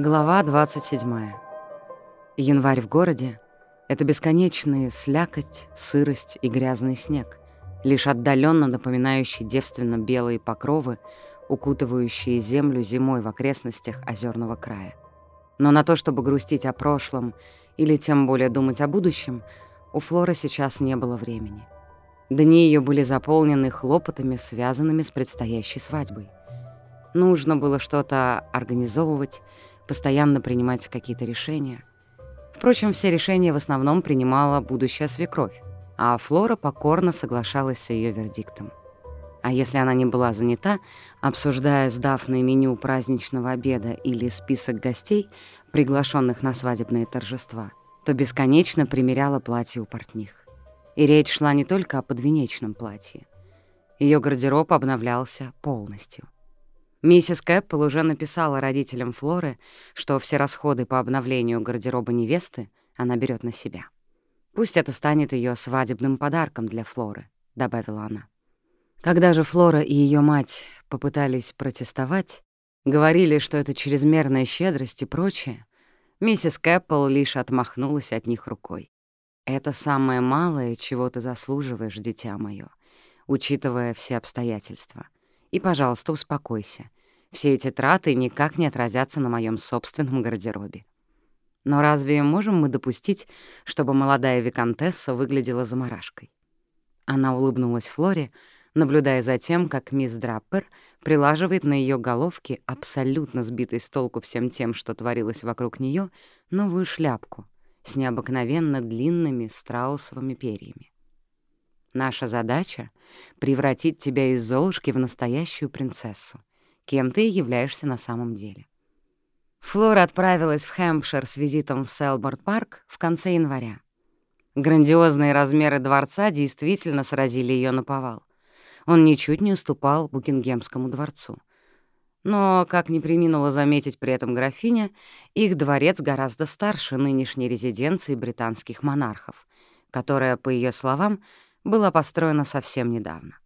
Глава 27. Январь в городе — это бесконечные слякоть, сырость и грязный снег, лишь отдаленно напоминающий девственно-белые покровы, укутывающие землю зимой в окрестностях озерного края. Но на то, чтобы грустить о прошлом или тем более думать о будущем, у Флоры сейчас не было времени. Дни ее были заполнены хлопотами, связанными с предстоящей свадьбой. Нужно было что-то организовывать, постоянно принимать какие-то решения. Впрочем, все решения в основном принимала будущая свекровь, а Флора покорно соглашалась с ее вердиктом. А если она не была занята, обсуждая с Дафной меню праздничного обеда или список гостей, приглашенных на свадебные торжества, то бесконечно примеряла платье у портних. И речь шла не только о подвенечном платье. Ее гардероб обновлялся полностью — Миссис Кэппл уже написала родителям Флоры, что все расходы по обновлению гардероба невесты она берет на себя. «Пусть это станет ее свадебным подарком для Флоры», — добавила она. Когда же Флора и ее мать попытались протестовать, говорили, что это чрезмерная щедрость и прочее, миссис Кэппл лишь отмахнулась от них рукой. «Это самое малое, чего ты заслуживаешь, дитя моё, учитывая все обстоятельства. И, пожалуйста, успокойся. Все эти траты никак не отразятся на моем собственном гардеробе. Но разве можем мы допустить, чтобы молодая виконтесса выглядела заморашкой? Она улыбнулась Флоре, наблюдая за тем, как мисс Драппер прилаживает на ее головке, абсолютно сбитой с толку всем тем, что творилось вокруг нее, новую шляпку с необыкновенно длинными страусовыми перьями. Наша задача — превратить тебя из Золушки в настоящую принцессу, кем ты являешься на самом деле. Флора отправилась в Хэмпшир с визитом в Селборд-парк в конце января. Грандиозные размеры дворца действительно сразили ее на повал. Он ничуть не уступал Букингемскому дворцу. Но, как не приминула заметить при этом графиня, их дворец гораздо старше нынешней резиденции британских монархов, которая, по ее словам, была построена совсем недавно.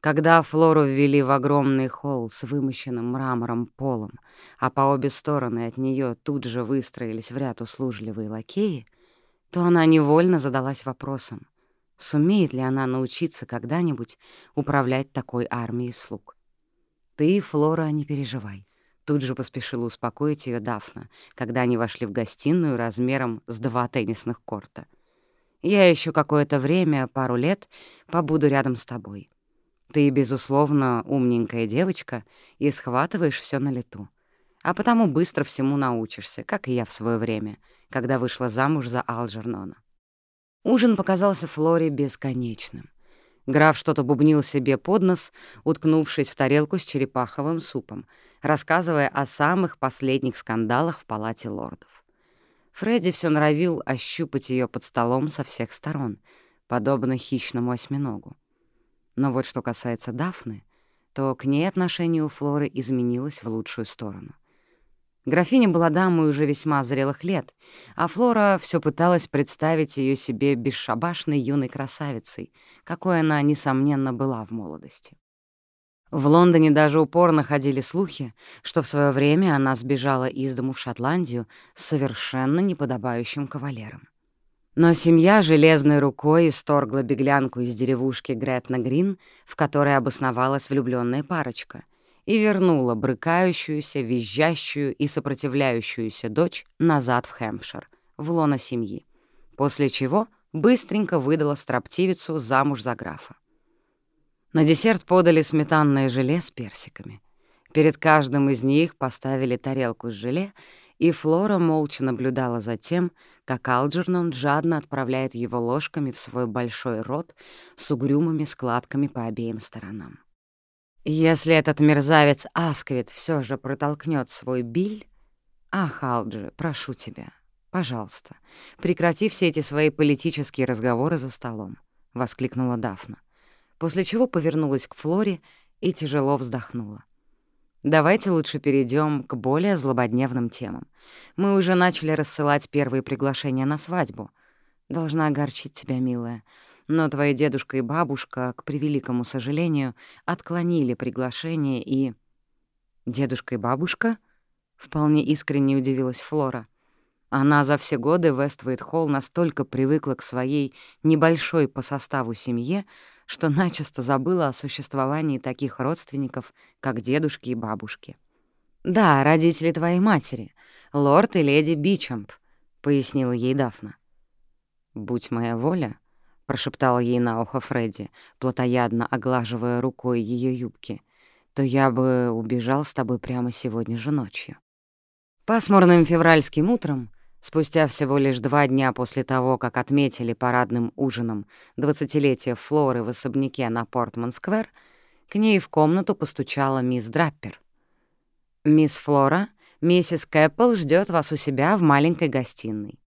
Когда Флору ввели в огромный холл с вымощенным мрамором полом, а по обе стороны от нее тут же выстроились в ряд услужливые лакеи, то она невольно задалась вопросом, сумеет ли она научиться когда-нибудь управлять такой армией слуг. «Ты, Флора, не переживай», — тут же поспешила успокоить ее Дафна, когда они вошли в гостиную размером с два теннисных корта — я еще какое-то время, пару лет, побуду рядом с тобой. Ты, безусловно, умненькая девочка и схватываешь все на лету. А потому быстро всему научишься, как и я в свое время, когда вышла замуж за Алджернона. Ужин показался Флоре бесконечным. Граф что-то бубнил себе под нос, уткнувшись в тарелку с черепаховым супом, рассказывая о самых последних скандалах в палате лордов. Фредди все норовил ощупать ее под столом со всех сторон, подобно хищному осьминогу. Но вот что касается Дафны, то к ней отношение у Флоры изменилось в лучшую сторону. Графиня была дамой уже весьма зрелых лет, а Флора все пыталась представить ее себе бесшабашной юной красавицей, какой она, несомненно, была в молодости. В Лондоне даже упорно ходили слухи, что в свое время она сбежала из дому в Шотландию с совершенно неподобающим кавалером. Но семья железной рукой исторгла беглянку из деревушки Гретна-Грин, в которой обосновалась влюбленная парочка, и вернула брыкающуюся, визжащую и сопротивляющуюся дочь назад в Хэмпшир, в лоно семьи, после чего быстренько выдала строптивицу замуж за графа. На десерт подали сметанное желе с персиками. Перед каждым из них поставили тарелку с желе, и Флора молча наблюдала за тем, как Алджернон жадно отправляет его ложками в свой большой рот с угрюмыми складками по обеим сторонам. Если этот мерзавец Асквит все же протолкнет свой биль... Ах, Алджи, прошу тебя, пожалуйста, прекрати все эти свои политические разговоры за столом, — воскликнула Дафна после чего повернулась к Флоре и тяжело вздохнула. Давайте лучше перейдем к более злободневным темам. Мы уже начали рассылать первые приглашения на свадьбу. Должна огорчить тебя, милая. Но твои дедушка и бабушка, к превеликому сожалению, отклонили приглашение и... Дедушка и бабушка? Вполне искренне удивилась Флора. Она за все годы Вествейт-Холл настолько привыкла к своей небольшой по составу семье, что начисто забыла о существовании таких родственников, как дедушки и бабушки. «Да, родители твоей матери, лорд и леди Бичамп», — пояснила ей Дафна. «Будь моя воля», — прошептала ей на ухо Фредди, плотоядно оглаживая рукой ее юбки, «то я бы убежал с тобой прямо сегодня же ночью». Пасмурным февральским утром Спустя всего лишь два дня после того, как отметили парадным ужином двадцатилетие Флоры в особняке на Портман-сквер, к ней в комнату постучала мисс Драппер. «Мисс Флора, миссис Кэппл ждет вас у себя в маленькой гостиной».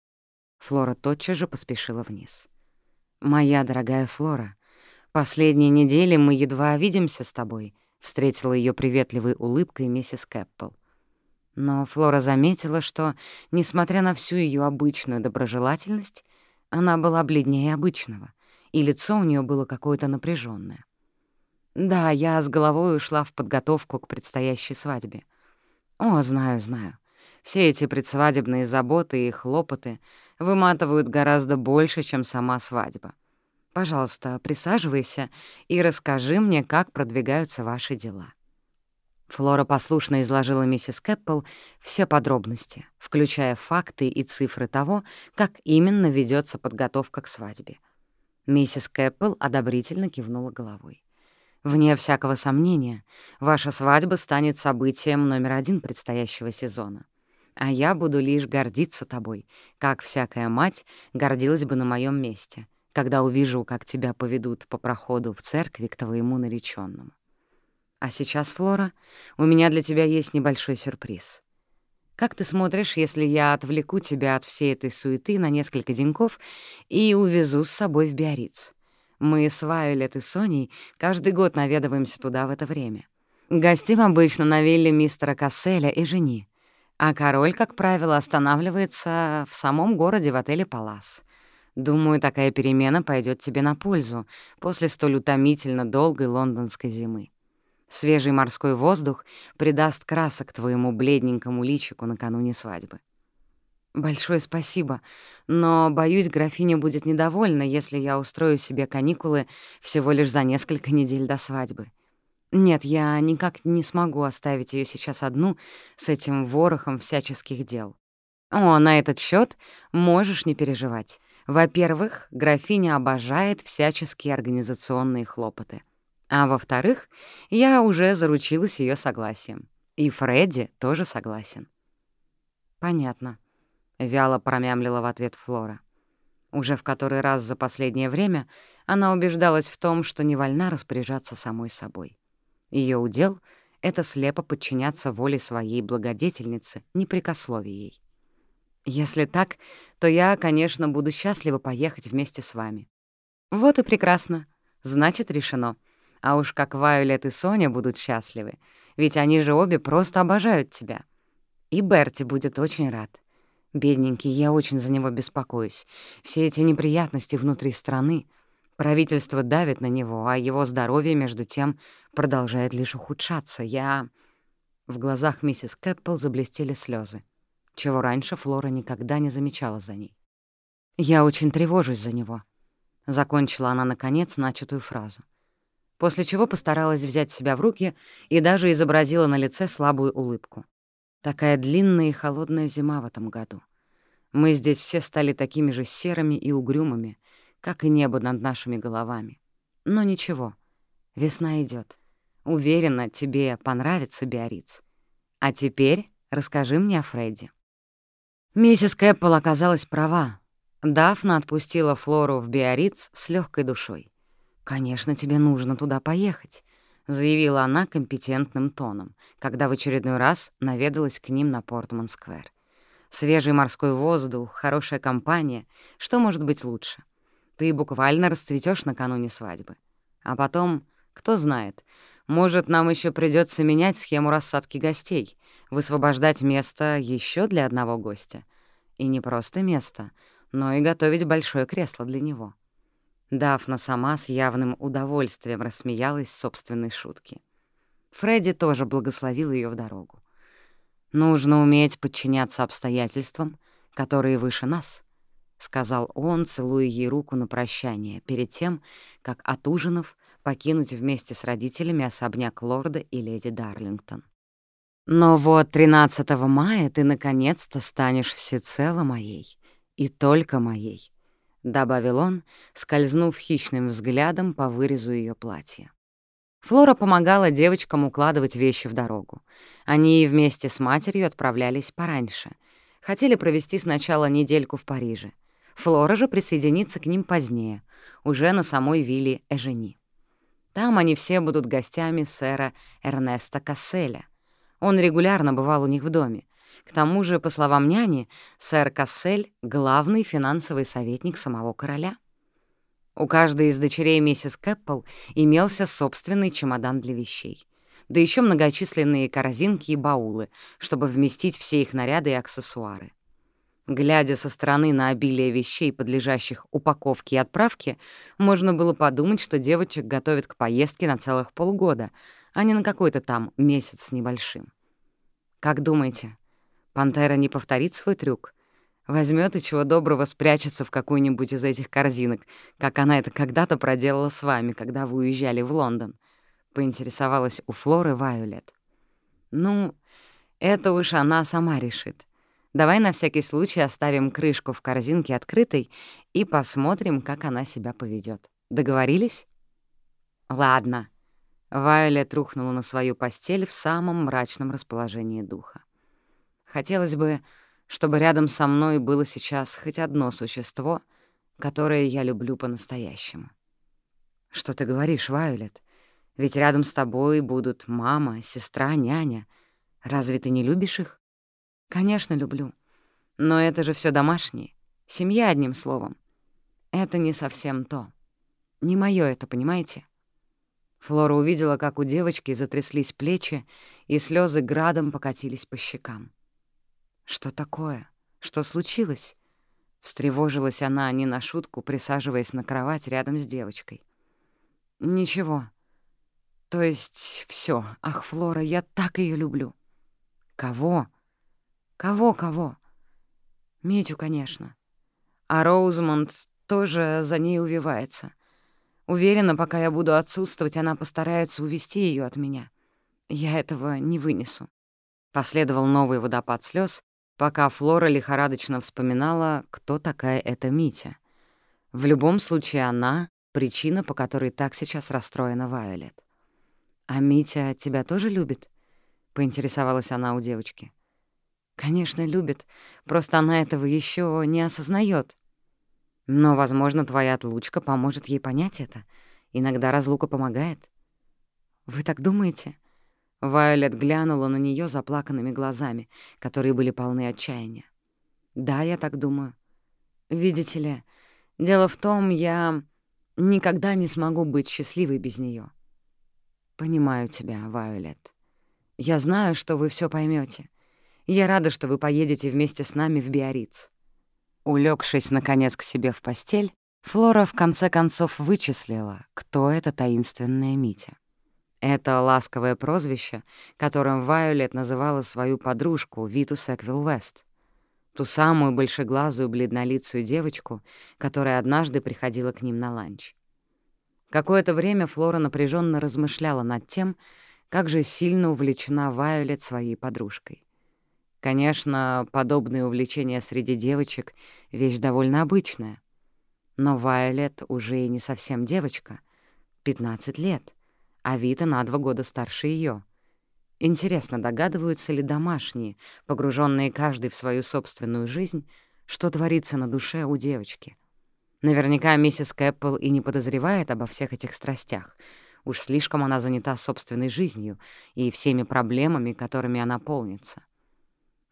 Флора тотчас же поспешила вниз. «Моя дорогая Флора, последние недели мы едва видимся с тобой», — встретила ее приветливой улыбкой миссис Кэппл. Но Флора заметила, что, несмотря на всю ее обычную доброжелательность, она была бледнее обычного, и лицо у нее было какое-то напряженное. «Да, я с головой ушла в подготовку к предстоящей свадьбе. О, знаю, знаю. Все эти предсвадебные заботы и хлопоты выматывают гораздо больше, чем сама свадьба. Пожалуйста, присаживайся и расскажи мне, как продвигаются ваши дела». Флора послушно изложила миссис Кэппл все подробности, включая факты и цифры того, как именно ведется подготовка к свадьбе. Миссис Кэппл одобрительно кивнула головой. «Вне всякого сомнения, ваша свадьба станет событием номер один предстоящего сезона. А я буду лишь гордиться тобой, как всякая мать гордилась бы на моем месте, когда увижу, как тебя поведут по проходу в церкви к твоему нареченному. А сейчас, Флора, у меня для тебя есть небольшой сюрприз. Как ты смотришь, если я отвлеку тебя от всей этой суеты на несколько деньков и увезу с собой в Биориц? Мы с Вайолет и Соней каждый год наведываемся туда в это время. Гостим обычно на вилле мистера Касселя и жени, а король, как правило, останавливается в самом городе в отеле «Палас». Думаю, такая перемена пойдет тебе на пользу после столь утомительно долгой лондонской зимы. Свежий морской воздух придаст красок твоему бледненькому личику накануне свадьбы. Большое спасибо, но, боюсь, графиня будет недовольна, если я устрою себе каникулы всего лишь за несколько недель до свадьбы. Нет, я никак не смогу оставить ее сейчас одну с этим ворохом всяческих дел. О, на этот счет можешь не переживать. Во-первых, графиня обожает всяческие организационные хлопоты — а во-вторых, я уже заручилась ее согласием. И Фредди тоже согласен. «Понятно», — вяло промямлила в ответ Флора. Уже в который раз за последнее время она убеждалась в том, что не вольна распоряжаться самой собой. Ее удел — это слепо подчиняться воле своей благодетельницы, не прикослове ей. «Если так, то я, конечно, буду счастлива поехать вместе с вами». «Вот и прекрасно. Значит, решено. А уж как Вайолет и Соня будут счастливы, ведь они же обе просто обожают тебя. И Берти будет очень рад. Бедненький, я очень за него беспокоюсь. Все эти неприятности внутри страны. Правительство давит на него, а его здоровье, между тем, продолжает лишь ухудшаться. Я... В глазах миссис Кэппл заблестели слезы, чего раньше Флора никогда не замечала за ней. «Я очень тревожусь за него», — закончила она, наконец, начатую фразу после чего постаралась взять себя в руки и даже изобразила на лице слабую улыбку. Такая длинная и холодная зима в этом году. Мы здесь все стали такими же серыми и угрюмыми, как и небо над нашими головами. Но ничего, весна идет. Уверена, тебе понравится Биориц. А теперь расскажи мне о Фредди. Миссис Кэппл оказалась права. Дафна отпустила Флору в Биориц с легкой душой. «Конечно, тебе нужно туда поехать», — заявила она компетентным тоном, когда в очередной раз наведалась к ним на Портман-сквер. «Свежий морской воздух, хорошая компания. Что может быть лучше? Ты буквально расцветешь накануне свадьбы. А потом, кто знает, может, нам еще придется менять схему рассадки гостей, высвобождать место еще для одного гостя. И не просто место, но и готовить большое кресло для него». Дафна сама с явным удовольствием рассмеялась собственной шутки. Фредди тоже благословил ее в дорогу. Нужно уметь подчиняться обстоятельствам, которые выше нас, — сказал он, целуя ей руку на прощание, перед тем, как от ужинов покинуть вместе с родителями особняк лорда и леди Дарлингтон. «Но вот 13 мая ты наконец-то станешь всецело моей, и только моей», — добавил он, скользнув хищным взглядом по вырезу ее платья. Флора помогала девочкам укладывать вещи в дорогу. Они вместе с матерью отправлялись пораньше. Хотели провести сначала недельку в Париже. Флора же присоединится к ним позднее, уже на самой вилле Эжени. Там они все будут гостями сэра Эрнеста Касселя. Он регулярно бывал у них в доме. К тому же, по словам няни, сэр Кассель — главный финансовый советник самого короля. У каждой из дочерей миссис Кэппл имелся собственный чемодан для вещей. Да еще многочисленные корзинки и баулы, чтобы вместить все их наряды и аксессуары. Глядя со стороны на обилие вещей, подлежащих упаковке и отправке, можно было подумать, что девочек готовят к поездке на целых полгода, а не на какой-то там месяц с небольшим. Как думаете, пантера не повторит свой трюк? Возьмет и чего доброго спрячется в какую-нибудь из этих корзинок, как она это когда-то проделала с вами, когда вы уезжали в Лондон. Поинтересовалась у Флоры Вайолет. Ну, это уж она сама решит. Давай на всякий случай оставим крышку в корзинке открытой и посмотрим, как она себя поведет. Договорились? Ладно. Вайолет рухнула на свою постель в самом мрачном расположении духа. Хотелось бы чтобы рядом со мной было сейчас хоть одно существо, которое я люблю по-настоящему. Что ты говоришь, Вайолет? Ведь рядом с тобой будут мама, сестра, няня. Разве ты не любишь их? Конечно, люблю. Но это же все домашнее. Семья, одним словом. Это не совсем то. Не моё это, понимаете? Флора увидела, как у девочки затряслись плечи, и слезы градом покатились по щекам. «Что такое? Что случилось?» Встревожилась она не на шутку, присаживаясь на кровать рядом с девочкой. «Ничего. То есть все. Ах, Флора, я так ее люблю». «Кого? Кого-кого?» «Митю, конечно. А Роузмонд тоже за ней увивается. Уверена, пока я буду отсутствовать, она постарается увести ее от меня. Я этого не вынесу». Последовал новый водопад слез, пока Флора лихорадочно вспоминала, кто такая эта Митя. В любом случае она — причина, по которой так сейчас расстроена Вайолет. «А Митя тебя тоже любит?» — поинтересовалась она у девочки. «Конечно, любит, просто она этого еще не осознает. Но, возможно, твоя отлучка поможет ей понять это. Иногда разлука помогает». «Вы так думаете?» Вайолет глянула на нее заплаканными глазами, которые были полны отчаяния. «Да, я так думаю. Видите ли, дело в том, я никогда не смогу быть счастливой без нее. «Понимаю тебя, Вайолет. Я знаю, что вы все поймете. Я рада, что вы поедете вместе с нами в Биориц». Улегшись, наконец, к себе в постель, Флора в конце концов вычислила, кто эта таинственная Митя. Это ласковое прозвище, которым Вайолет называла свою подружку Виту Секвилл Вест. Ту самую большеглазую бледнолицую девочку, которая однажды приходила к ним на ланч. Какое-то время Флора напряженно размышляла над тем, как же сильно увлечена Вайолет своей подружкой. Конечно, подобные увлечения среди девочек — вещь довольно обычная. Но Вайолет уже и не совсем девочка, 15 лет — а Вита на два года старше ее. Интересно, догадываются ли домашние, погруженные каждый в свою собственную жизнь, что творится на душе у девочки? Наверняка миссис Кэппл и не подозревает обо всех этих страстях. Уж слишком она занята собственной жизнью и всеми проблемами, которыми она полнится.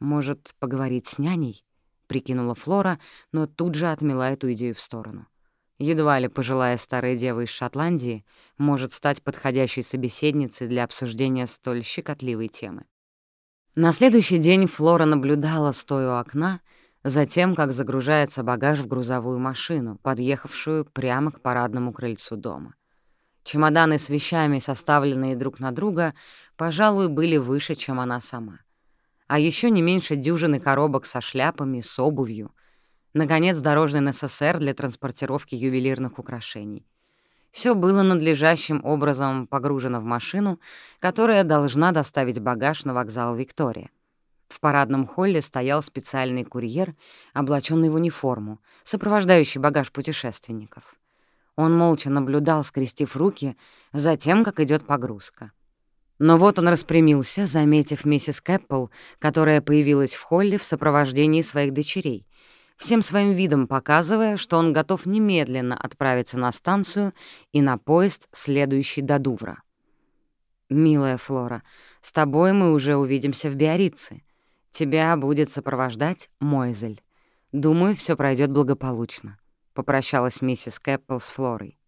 «Может, поговорить с няней?» — прикинула Флора, но тут же отмела эту идею в сторону. Едва ли пожилая старая дева из Шотландии может стать подходящей собеседницей для обсуждения столь щекотливой темы. На следующий день Флора наблюдала, стоя у окна, за тем, как загружается багаж в грузовую машину, подъехавшую прямо к парадному крыльцу дома. Чемоданы с вещами, составленные друг на друга, пожалуй, были выше, чем она сама. а еще не меньше дюжины коробок со шляпами, с обувью. Наконец, дорожный НССР для транспортировки ювелирных украшений. Все было надлежащим образом погружено в машину, которая должна доставить багаж на вокзал Виктория. В парадном холле стоял специальный курьер, облаченный в униформу, сопровождающий багаж путешественников. Он молча наблюдал, скрестив руки, за тем, как идет погрузка. Но вот он распрямился, заметив миссис Кэппл, которая появилась в холле в сопровождении своих дочерей, всем своим видом показывая, что он готов немедленно отправиться на станцию и на поезд, следующий до Дувра. «Милая Флора, с тобой мы уже увидимся в Биорице. Тебя будет сопровождать Мойзель. Думаю, все пройдет благополучно», — попрощалась миссис Кэппл с Флорой.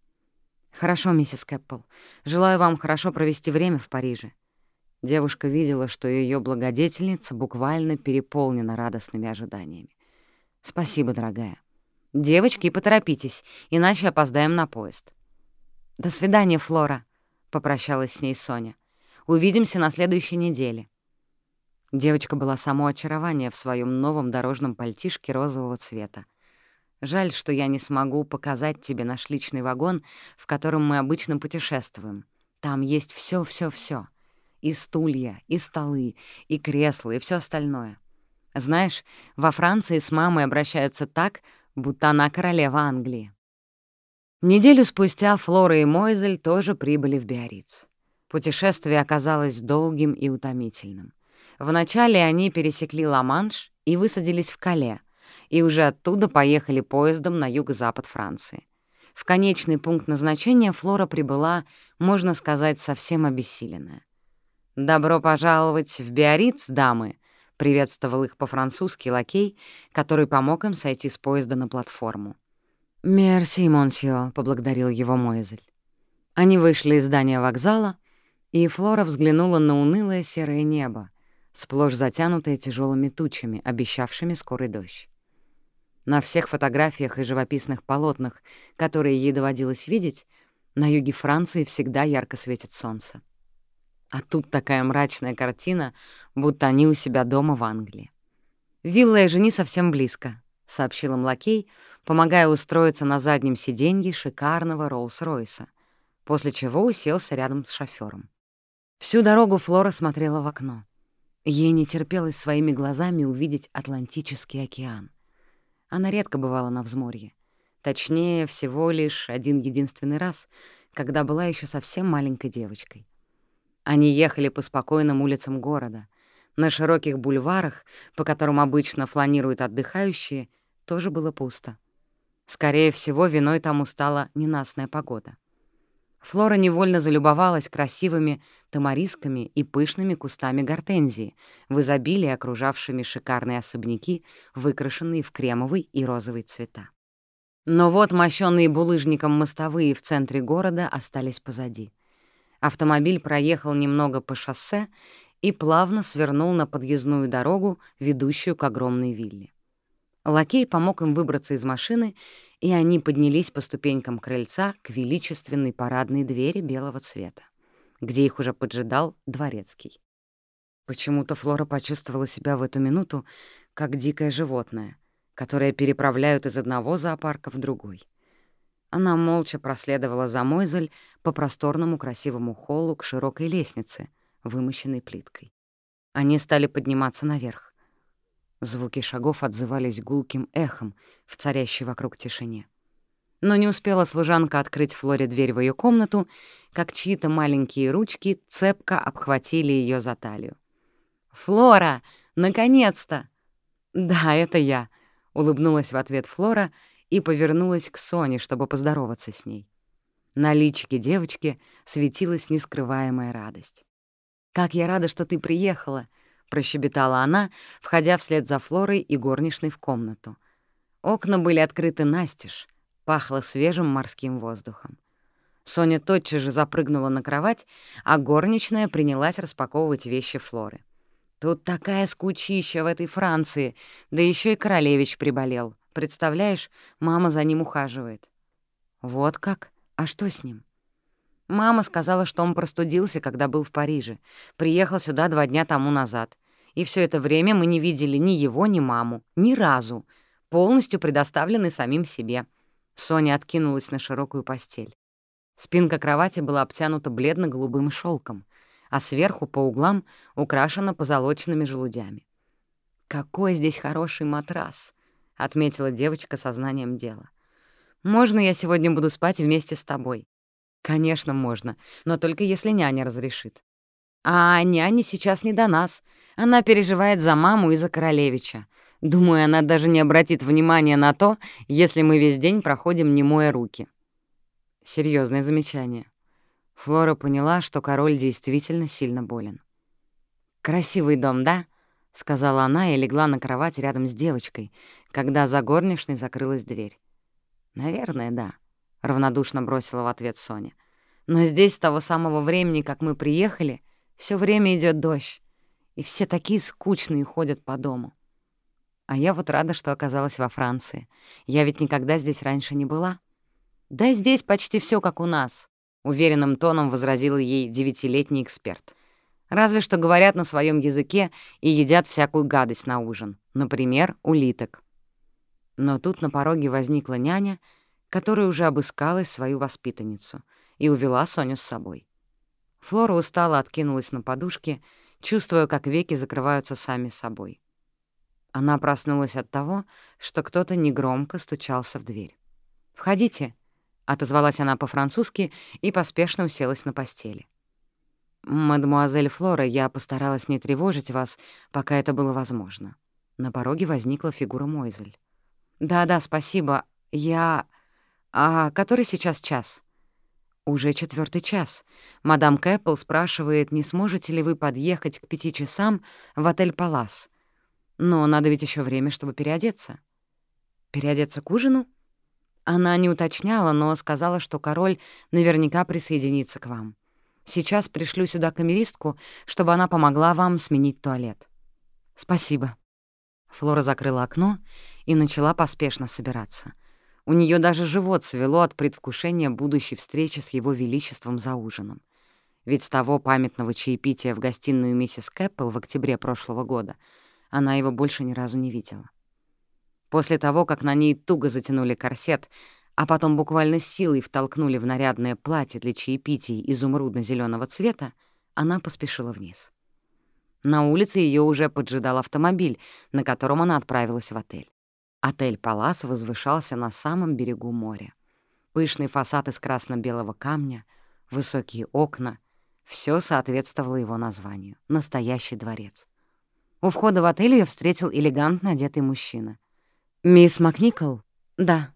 «Хорошо, миссис Кэппл. Желаю вам хорошо провести время в Париже». Девушка видела, что ее благодетельница буквально переполнена радостными ожиданиями. «Спасибо, дорогая. Девочки, поторопитесь, иначе опоздаем на поезд». «До свидания, Флора», — попрощалась с ней Соня. «Увидимся на следующей неделе». Девочка была само очарование в своем новом дорожном пальтишке розового цвета. Жаль, что я не смогу показать тебе наш личный вагон, в котором мы обычно путешествуем. Там есть все, все, все: И стулья, и столы, и кресла, и все остальное. Знаешь, во Франции с мамой обращаются так, будто она королева Англии. Неделю спустя Флора и Мойзель тоже прибыли в Биарриц. Путешествие оказалось долгим и утомительным. Вначале они пересекли Ла-Манш и высадились в Кале, и уже оттуда поехали поездом на юго-запад Франции. В конечный пункт назначения Флора прибыла, можно сказать, совсем обессиленная. «Добро пожаловать в Биарриц, дамы!» — приветствовал их по-французски лакей, который помог им сойти с поезда на платформу. «Мерси, монсье», — поблагодарил его Мойзель. Они вышли из здания вокзала, и Флора взглянула на унылое серое небо, сплошь затянутое тяжелыми тучами, обещавшими скорый дождь. На всех фотографиях и живописных полотнах, которые ей доводилось видеть, на юге Франции всегда ярко светит солнце. А тут такая мрачная картина, будто они у себя дома в Англии. «Вилла и жени совсем близко», — сообщил им помогая устроиться на заднем сиденье шикарного Роллс-Ройса, после чего уселся рядом с шофёром. Всю дорогу Флора смотрела в окно. Ей не терпелось своими глазами увидеть Атлантический океан. Она редко бывала на взморье. Точнее, всего лишь один единственный раз, когда была еще совсем маленькой девочкой. Они ехали по спокойным улицам города. На широких бульварах, по которым обычно фланируют отдыхающие, тоже было пусто. Скорее всего, виной тому стала ненастная погода. Флора невольно залюбовалась красивыми тамарисками и пышными кустами гортензии, в изобилии окружавшими шикарные особняки, выкрашенные в кремовый и розовый цвета. Но вот мощённые булыжником мостовые в центре города остались позади. Автомобиль проехал немного по шоссе и плавно свернул на подъездную дорогу, ведущую к огромной вилле. Лакей помог им выбраться из машины, и они поднялись по ступенькам крыльца к величественной парадной двери белого цвета, где их уже поджидал дворецкий. Почему-то Флора почувствовала себя в эту минуту как дикое животное, которое переправляют из одного зоопарка в другой. Она молча проследовала за Мойзель по просторному красивому холлу к широкой лестнице, вымощенной плиткой. Они стали подниматься наверх. Звуки шагов отзывались гулким эхом в царящей вокруг тишине. Но не успела служанка открыть Флоре дверь в ее комнату, как чьи-то маленькие ручки цепко обхватили ее за талию. «Флора! Наконец-то!» «Да, это я», — улыбнулась в ответ Флора и повернулась к Соне, чтобы поздороваться с ней. На личике девочки светилась нескрываемая радость. «Как я рада, что ты приехала!» — прощебетала она, входя вслед за Флорой и горничной в комнату. Окна были открыты настежь, пахло свежим морским воздухом. Соня тотчас же запрыгнула на кровать, а горничная принялась распаковывать вещи Флоры. «Тут такая скучища в этой Франции, да еще и королевич приболел. Представляешь, мама за ним ухаживает». «Вот как? А что с ним?» Мама сказала, что он простудился, когда был в Париже. Приехал сюда два дня тому назад. И все это время мы не видели ни его, ни маму. Ни разу. Полностью предоставлены самим себе. Соня откинулась на широкую постель. Спинка кровати была обтянута бледно-голубым шелком, а сверху по углам украшена позолоченными желудями. «Какой здесь хороший матрас!» — отметила девочка сознанием дела. «Можно я сегодня буду спать вместе с тобой?» «Конечно, можно, но только если няня разрешит». «А няня сейчас не до нас. Она переживает за маму и за королевича. Думаю, она даже не обратит внимания на то, если мы весь день проходим не моя руки». Серьезное замечание. Флора поняла, что король действительно сильно болен. «Красивый дом, да?» — сказала она и легла на кровать рядом с девочкой, когда за горничной закрылась дверь. «Наверное, да», — равнодушно бросила в ответ Соня. «Но здесь с того самого времени, как мы приехали, все время идет дождь, и все такие скучные ходят по дому. А я вот рада, что оказалась во Франции. Я ведь никогда здесь раньше не была». «Да здесь почти все как у нас», — уверенным тоном возразил ей девятилетний эксперт. «Разве что говорят на своем языке и едят всякую гадость на ужин, например, улиток». Но тут на пороге возникла няня, которая уже обыскалась свою воспитанницу и увела Соню с собой. Флора устало откинулась на подушке, чувствуя, как веки закрываются сами собой. Она проснулась от того, что кто-то негромко стучался в дверь. «Входите», — отозвалась она по-французски и поспешно уселась на постели. «Мадемуазель Флора, я постаралась не тревожить вас, пока это было возможно». На пороге возникла фигура Мойзель. «Да-да, спасибо. Я... А который сейчас час?» «Уже четвертый час. Мадам Кэппл спрашивает, не сможете ли вы подъехать к пяти часам в отель «Палас». Но надо ведь еще время, чтобы переодеться». «Переодеться к ужину?» Она не уточняла, но сказала, что король наверняка присоединится к вам. Сейчас пришлю сюда камеристку, чтобы она помогла вам сменить туалет. Спасибо. Флора закрыла окно и начала поспешно собираться. У нее даже живот свело от предвкушения будущей встречи с его величеством за ужином. Ведь с того памятного чаепития в гостиную миссис Кэппл в октябре прошлого года она его больше ни разу не видела. После того, как на ней туго затянули корсет, а потом буквально силой втолкнули в нарядное платье для чаепитий изумрудно зеленого цвета, она поспешила вниз. На улице ее уже поджидал автомобиль, на котором она отправилась в отель. Отель «Палас» возвышался на самом берегу моря. Пышный фасад из красно-белого камня, высокие окна — все соответствовало его названию — «Настоящий дворец». У входа в отель ее встретил элегантно одетый мужчина. «Мисс Макникол?» «Да.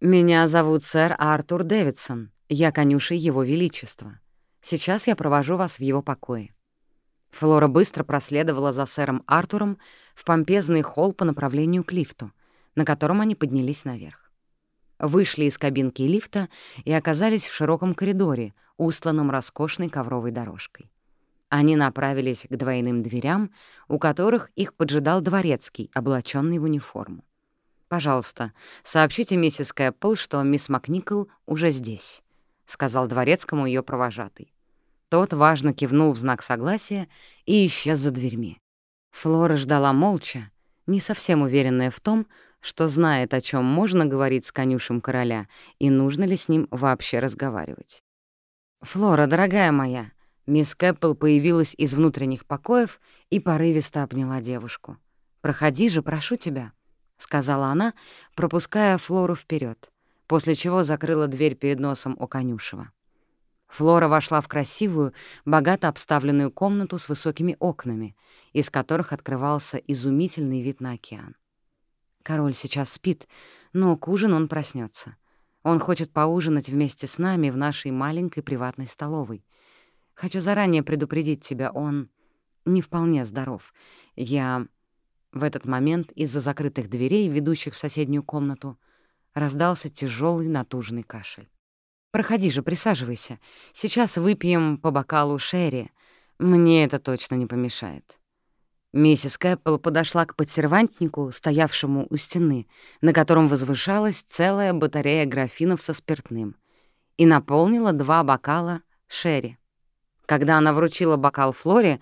Меня зовут сэр Артур Дэвидсон. Я конюшей Его Величества. Сейчас я провожу вас в его покое». Флора быстро проследовала за сэром Артуром в помпезный холл по направлению к лифту, на котором они поднялись наверх. Вышли из кабинки лифта и оказались в широком коридоре, устланном роскошной ковровой дорожкой. Они направились к двойным дверям, у которых их поджидал дворецкий, облаченный в униформу. «Пожалуйста, сообщите миссис Кэппл, что мисс Макникол уже здесь», — сказал дворецкому ее провожатый. Тот важно кивнул в знак согласия и исчез за дверьми. Флора ждала молча, не совсем уверенная в том, что знает, о чем можно говорить с конюшем короля и нужно ли с ним вообще разговаривать. «Флора, дорогая моя», мисс Кэппл появилась из внутренних покоев и порывисто обняла девушку. «Проходи же, прошу тебя» сказала она, пропуская Флору вперед, после чего закрыла дверь перед носом у конюшева. Флора вошла в красивую, богато обставленную комнату с высокими окнами, из которых открывался изумительный вид на океан. Король сейчас спит, но к ужину он проснется. Он хочет поужинать вместе с нами в нашей маленькой приватной столовой. Хочу заранее предупредить тебя, он не вполне здоров. Я... В этот момент из-за закрытых дверей, ведущих в соседнюю комнату, раздался тяжелый натужный кашель. «Проходи же, присаживайся. Сейчас выпьем по бокалу шерри. Мне это точно не помешает». Миссис Кэппл подошла к подсервантнику, стоявшему у стены, на котором возвышалась целая батарея графинов со спиртным, и наполнила два бокала шерри. Когда она вручила бокал Флоре,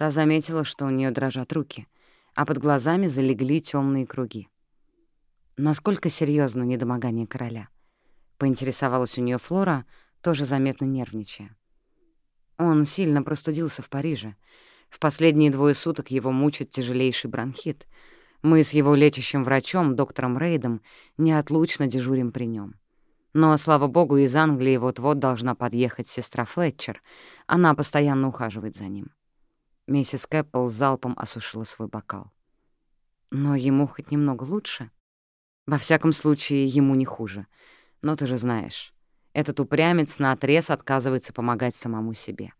Та заметила, что у нее дрожат руки, а под глазами залегли темные круги. Насколько серьезно недомогание короля? Поинтересовалась у нее Флора, тоже заметно нервничая. Он сильно простудился в Париже. В последние двое суток его мучит тяжелейший бронхит. Мы с его лечащим врачом, доктором Рейдом, неотлучно дежурим при нем. Но, слава богу, из Англии вот-вот должна подъехать сестра Флетчер. Она постоянно ухаживает за ним. Миссис Кэппл залпом осушила свой бокал. Но ему хоть немного лучше? Во всяком случае, ему не хуже. Но ты же знаешь, этот упрямец наотрез отказывается помогать самому себе.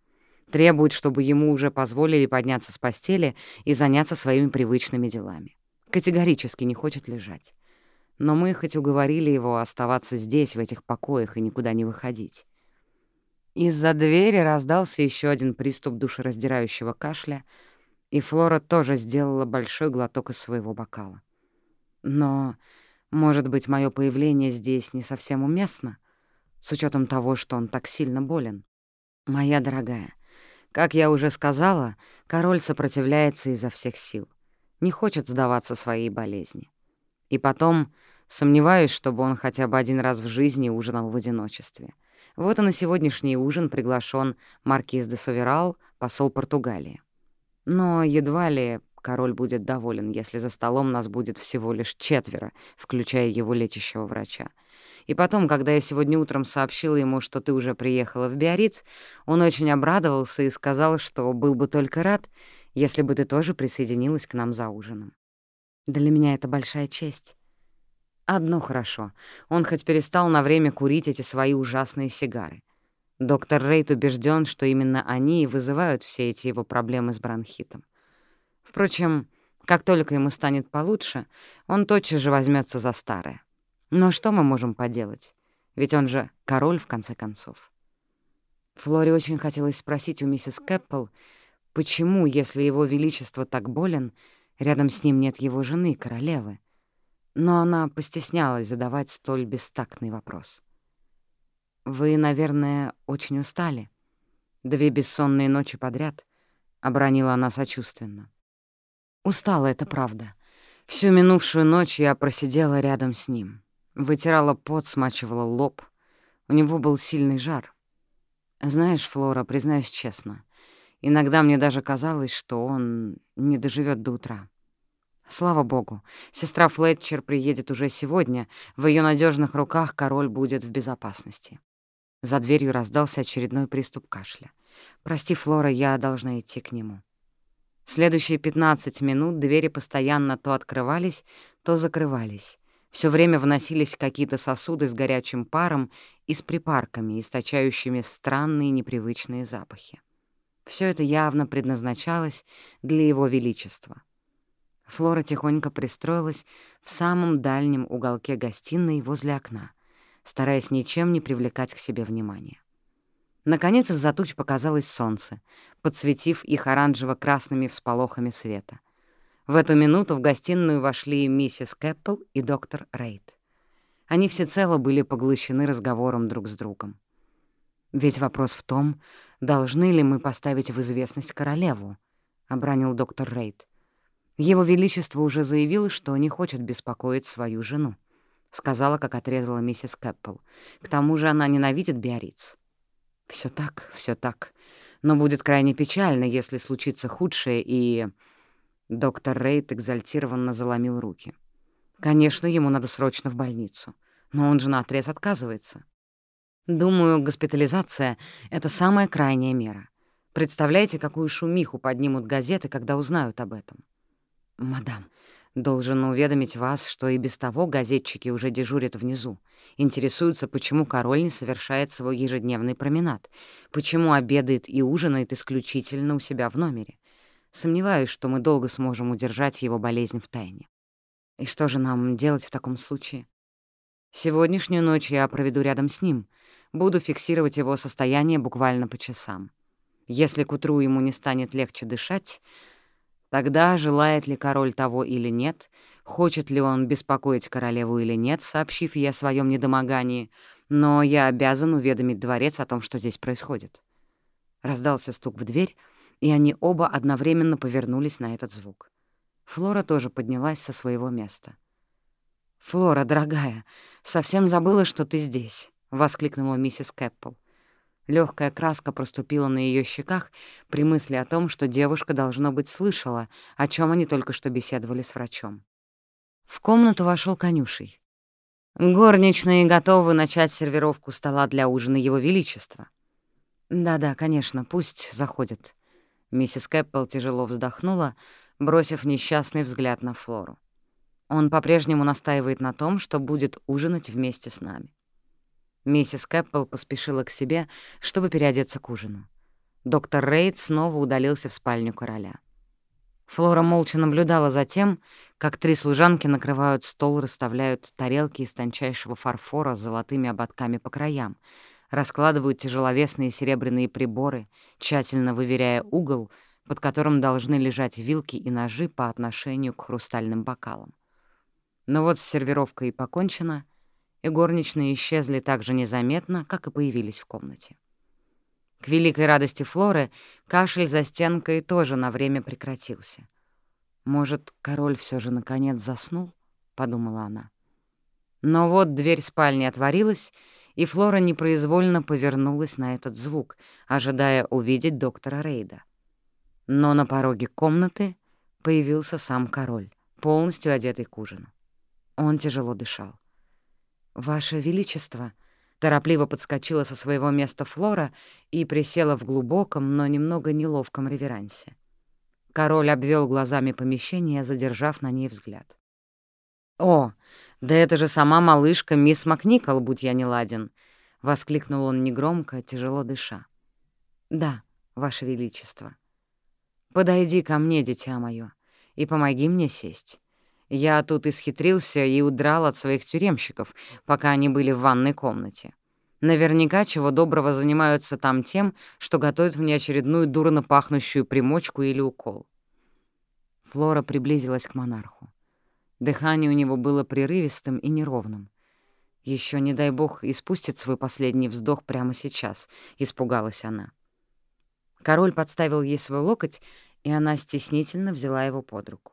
Требует, чтобы ему уже позволили подняться с постели и заняться своими привычными делами. Категорически не хочет лежать. Но мы хоть уговорили его оставаться здесь, в этих покоях, и никуда не выходить. Из-за двери раздался еще один приступ душераздирающего кашля, и Флора тоже сделала большой глоток из своего бокала. Но, может быть, мое появление здесь не совсем уместно, с учетом того, что он так сильно болен. Моя дорогая, как я уже сказала, король сопротивляется изо всех сил, не хочет сдаваться своей болезни. И потом сомневаюсь, чтобы он хотя бы один раз в жизни ужинал в одиночестве. Вот и на сегодняшний ужин приглашен маркиз де Соверал, посол Португалии. Но едва ли король будет доволен, если за столом нас будет всего лишь четверо, включая его лечащего врача. И потом, когда я сегодня утром сообщила ему, что ты уже приехала в Биарриц, он очень обрадовался и сказал, что был бы только рад, если бы ты тоже присоединилась к нам за ужином. Для меня это большая честь. Одно хорошо. Он хоть перестал на время курить эти свои ужасные сигары. Доктор Рейт убежден, что именно они и вызывают все эти его проблемы с бронхитом. Впрочем, как только ему станет получше, он тотчас же возьмется за старое. Но что мы можем поделать? Ведь он же король, в конце концов. Флоре очень хотелось спросить у миссис Кэппл, почему, если его величество так болен, рядом с ним нет его жены, королевы, но она постеснялась задавать столь бестактный вопрос. «Вы, наверное, очень устали. Две бессонные ночи подряд», — обронила она сочувственно. «Устала, это правда. Всю минувшую ночь я просидела рядом с ним. Вытирала пот, смачивала лоб. У него был сильный жар. Знаешь, Флора, признаюсь честно, иногда мне даже казалось, что он не доживет до утра. Слава богу, сестра Флетчер приедет уже сегодня, в ее надежных руках король будет в безопасности. За дверью раздался очередной приступ кашля. «Прости, Флора, я должна идти к нему». Следующие 15 минут двери постоянно то открывались, то закрывались. Все время вносились какие-то сосуды с горячим паром и с припарками, источающими странные непривычные запахи. Все это явно предназначалось для его величества — Флора тихонько пристроилась в самом дальнем уголке гостиной возле окна, стараясь ничем не привлекать к себе внимания. Наконец из-за туч показалось солнце, подсветив их оранжево-красными всполохами света. В эту минуту в гостиную вошли миссис Кэппл и доктор Рейд. Они всецело были поглощены разговором друг с другом. «Ведь вопрос в том, должны ли мы поставить в известность королеву», — обронил доктор Рейд. Его Величество уже заявило, что не хочет беспокоить свою жену. Сказала, как отрезала миссис Кэппл. К тому же она ненавидит Биориц. Все так, все так. Но будет крайне печально, если случится худшее, и... Доктор Рейд экзальтированно заломил руки. Конечно, ему надо срочно в больницу. Но он же наотрез отказывается. Думаю, госпитализация — это самая крайняя мера. Представляете, какую шумиху поднимут газеты, когда узнают об этом? «Мадам, должен уведомить вас, что и без того газетчики уже дежурят внизу. Интересуются, почему король не совершает свой ежедневный променад, почему обедает и ужинает исключительно у себя в номере. Сомневаюсь, что мы долго сможем удержать его болезнь в тайне. И что же нам делать в таком случае? Сегодняшнюю ночь я проведу рядом с ним, буду фиксировать его состояние буквально по часам. Если к утру ему не станет легче дышать, Тогда, желает ли король того или нет, хочет ли он беспокоить королеву или нет, сообщив ей о своем недомогании, но я обязан уведомить дворец о том, что здесь происходит. Раздался стук в дверь, и они оба одновременно повернулись на этот звук. Флора тоже поднялась со своего места. «Флора, дорогая, совсем забыла, что ты здесь», — воскликнула миссис Кэппл. Легкая краска проступила на ее щеках при мысли о том, что девушка, должно быть, слышала, о чем они только что беседовали с врачом. В комнату вошел конюшей. «Горничные готовы начать сервировку стола для ужина Его Величества». «Да-да, конечно, пусть заходят». Миссис Кэппел тяжело вздохнула, бросив несчастный взгляд на Флору. Он по-прежнему настаивает на том, что будет ужинать вместе с нами. Миссис Кэппел поспешила к себе, чтобы переодеться к ужину. Доктор Рейд снова удалился в спальню короля. Флора молча наблюдала за тем, как три служанки накрывают стол, расставляют тарелки из тончайшего фарфора с золотыми ободками по краям, раскладывают тяжеловесные серебряные приборы, тщательно выверяя угол, под которым должны лежать вилки и ножи по отношению к хрустальным бокалам. Но вот с сервировкой покончено, и горничные исчезли так же незаметно, как и появились в комнате. К великой радости Флоры кашель за стенкой тоже на время прекратился. «Может, король все же наконец заснул?» — подумала она. Но вот дверь спальни отворилась, и Флора непроизвольно повернулась на этот звук, ожидая увидеть доктора Рейда. Но на пороге комнаты появился сам король, полностью одетый к ужину. Он тяжело дышал. «Ваше Величество!» Торопливо подскочила со своего места Флора и присела в глубоком, но немного неловком реверансе. Король обвел глазами помещение, задержав на ней взгляд. «О, да это же сама малышка мисс Макникол, будь я не ладен!» — воскликнул он негромко, тяжело дыша. «Да, Ваше Величество. Подойди ко мне, дитя мое, и помоги мне сесть. Я тут исхитрился и удрал от своих тюремщиков, пока они были в ванной комнате. Наверняка чего доброго занимаются там тем, что готовят мне очередную дурно пахнущую примочку или укол. Флора приблизилась к монарху. Дыхание у него было прерывистым и неровным. Еще не дай бог, испустит свой последний вздох прямо сейчас, — испугалась она. Король подставил ей свой локоть, и она стеснительно взяла его под руку.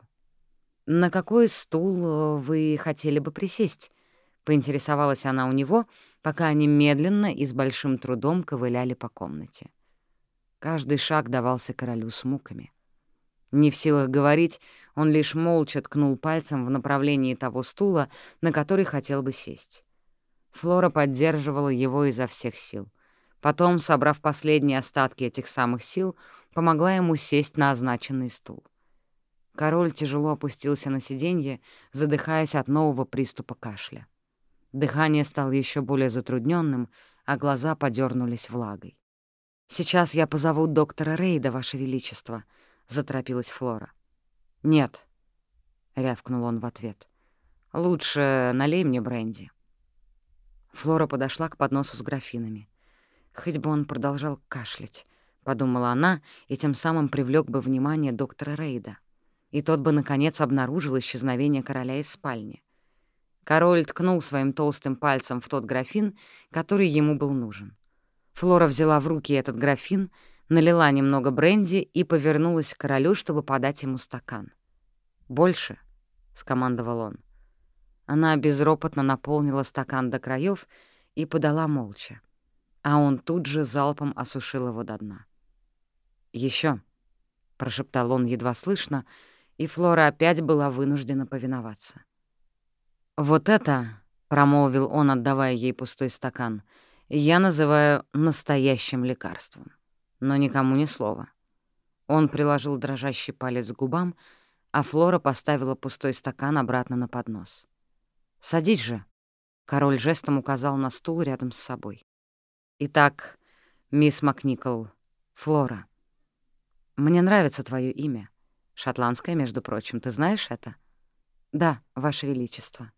«На какой стул э, вы хотели бы присесть?» — поинтересовалась она у него, пока они медленно и с большим трудом ковыляли по комнате. Каждый шаг давался королю с муками. Не в силах говорить, он лишь молча ткнул пальцем в направлении того стула, на который хотел бы сесть. Флора поддерживала его изо всех сил. Потом, собрав последние остатки этих самых сил, помогла ему сесть на означенный стул. Король тяжело опустился на сиденье, задыхаясь от нового приступа кашля. Дыхание стало еще более затрудненным, а глаза подернулись влагой. «Сейчас я позову доктора Рейда, Ваше Величество», — заторопилась Флора. «Нет», — рявкнул он в ответ. «Лучше налей мне бренди». Флора подошла к подносу с графинами. Хоть бы он продолжал кашлять, — подумала она, и тем самым привлек бы внимание доктора Рейда и тот бы, наконец, обнаружил исчезновение короля из спальни. Король ткнул своим толстым пальцем в тот графин, который ему был нужен. Флора взяла в руки этот графин, налила немного бренди и повернулась к королю, чтобы подать ему стакан. «Больше», — скомандовал он. Она безропотно наполнила стакан до краев и подала молча, а он тут же залпом осушил его до дна. Еще, прошептал он едва слышно, — и Флора опять была вынуждена повиноваться. «Вот это», — промолвил он, отдавая ей пустой стакан, — «я называю настоящим лекарством. Но никому ни слова». Он приложил дрожащий палец к губам, а Флора поставила пустой стакан обратно на поднос. «Садись же», — король жестом указал на стул рядом с собой. «Итак, мисс Макникол, Флора, мне нравится твое имя». Шотландская, между прочим, ты знаешь это? Да, Ваше Величество.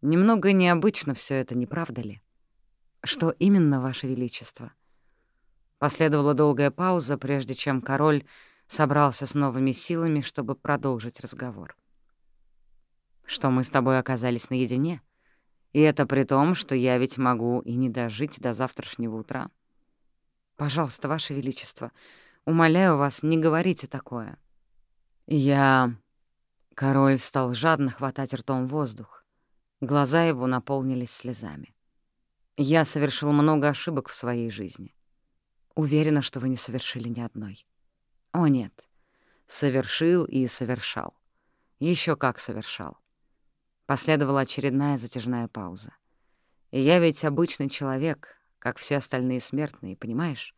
Немного необычно все это, не правда ли? Что именно, Ваше Величество? Последовала долгая пауза, прежде чем король собрался с новыми силами, чтобы продолжить разговор. Что мы с тобой оказались наедине? И это при том, что я ведь могу и не дожить до завтрашнего утра. Пожалуйста, Ваше Величество, Умоляю вас, не говорите такое». «Я...» Король стал жадно хватать ртом воздух. Глаза его наполнились слезами. «Я совершил много ошибок в своей жизни. Уверена, что вы не совершили ни одной». «О, нет. Совершил и совершал. Еще как совершал». Последовала очередная затяжная пауза. И я ведь обычный человек, как все остальные смертные, понимаешь?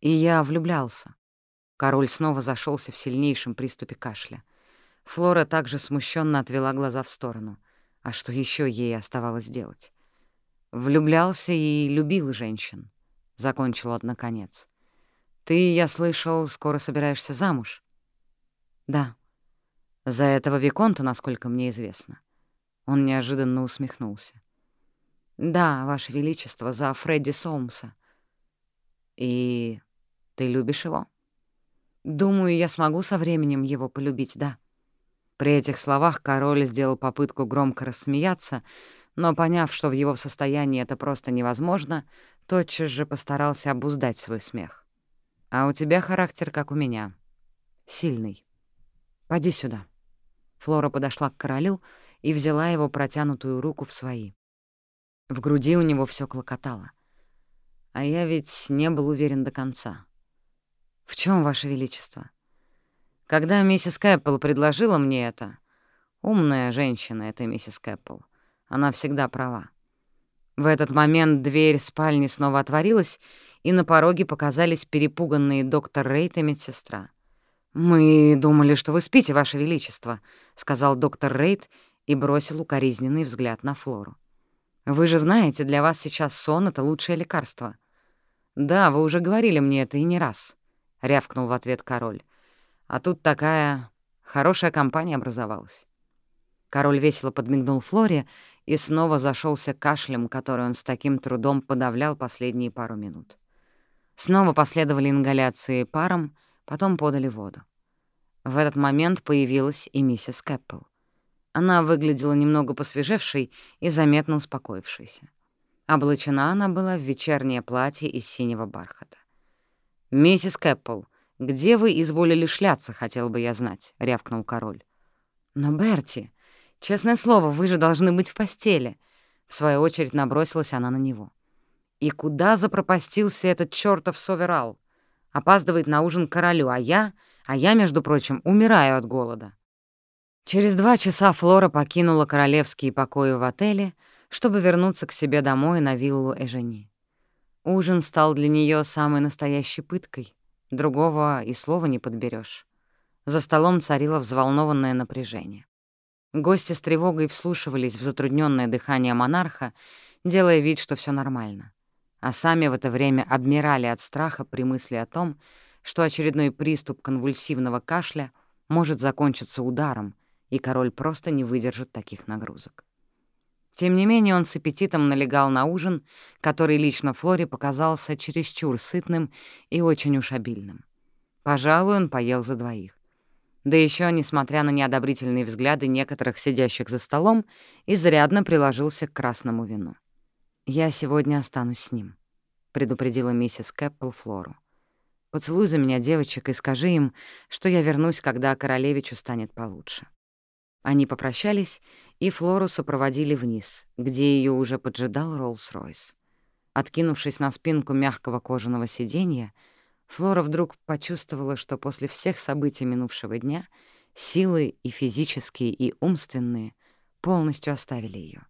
И я влюблялся. Король снова зашелся в сильнейшем приступе кашля. Флора также смущенно отвела глаза в сторону. А что еще ей оставалось делать? Влюблялся и любил женщин. Закончил он наконец. Ты, я слышал, скоро собираешься замуж? Да. За этого Виконта, насколько мне известно. Он неожиданно усмехнулся. «Да, Ваше Величество, за Фредди Соумса». «И ты любишь его?» «Думаю, я смогу со временем его полюбить, да». При этих словах король сделал попытку громко рассмеяться, но, поняв, что в его состоянии это просто невозможно, тотчас же постарался обуздать свой смех. «А у тебя характер, как у меня. Сильный. Поди сюда». Флора подошла к королю и взяла его протянутую руку в свои. В груди у него все клокотало. А я ведь не был уверен до конца. «В чем, Ваше Величество?» Когда миссис Кэппл предложила мне это... Умная женщина эта миссис Кэппл. Она всегда права. В этот момент дверь спальни снова отворилась, и на пороге показались перепуганные доктор Рейт и медсестра. «Мы думали, что вы спите, Ваше Величество», — сказал доктор Рейт и бросил укоризненный взгляд на Флору. Вы же знаете, для вас сейчас сон — это лучшее лекарство». «Да, вы уже говорили мне это и не раз», — рявкнул в ответ король. «А тут такая хорошая компания образовалась». Король весело подмигнул Флоре и снова зашелся кашлем, который он с таким трудом подавлял последние пару минут. Снова последовали ингаляции паром, потом подали воду. В этот момент появилась и миссис Кэппл. Она выглядела немного посвежевшей и заметно успокоившейся. Облачена она была в вечернее платье из синего бархата. «Миссис Кэппл, где вы изволили шляться, хотел бы я знать», — рявкнул король. «Но, Берти, честное слово, вы же должны быть в постели», — в свою очередь набросилась она на него. «И куда запропастился этот чёртов соверал? Опаздывает на ужин королю, а я, а я, между прочим, умираю от голода». Через два часа Флора покинула королевские покои в отеле, чтобы вернуться к себе домой на виллу Эжени. Ужин стал для нее самой настоящей пыткой, другого и слова не подберешь. За столом царило взволнованное напряжение. Гости с тревогой вслушивались в затрудненное дыхание монарха, делая вид, что все нормально. А сами в это время обмирали от страха при мысли о том, что очередной приступ конвульсивного кашля может закончиться ударом, и король просто не выдержит таких нагрузок. Тем не менее он с аппетитом налегал на ужин, который лично Флоре показался чересчур сытным и очень уж обильным. Пожалуй, он поел за двоих. Да еще, несмотря на неодобрительные взгляды некоторых сидящих за столом, изрядно приложился к красному вину. «Я сегодня останусь с ним», — предупредила миссис Кэппл Флору. «Поцелуй за меня девочек и скажи им, что я вернусь, когда королевичу станет получше». Они попрощались, и Флору сопроводили вниз, где ее уже поджидал Роллс-Ройс. Откинувшись на спинку мягкого кожаного сиденья, Флора вдруг почувствовала, что после всех событий минувшего дня силы и физические, и умственные полностью оставили ее.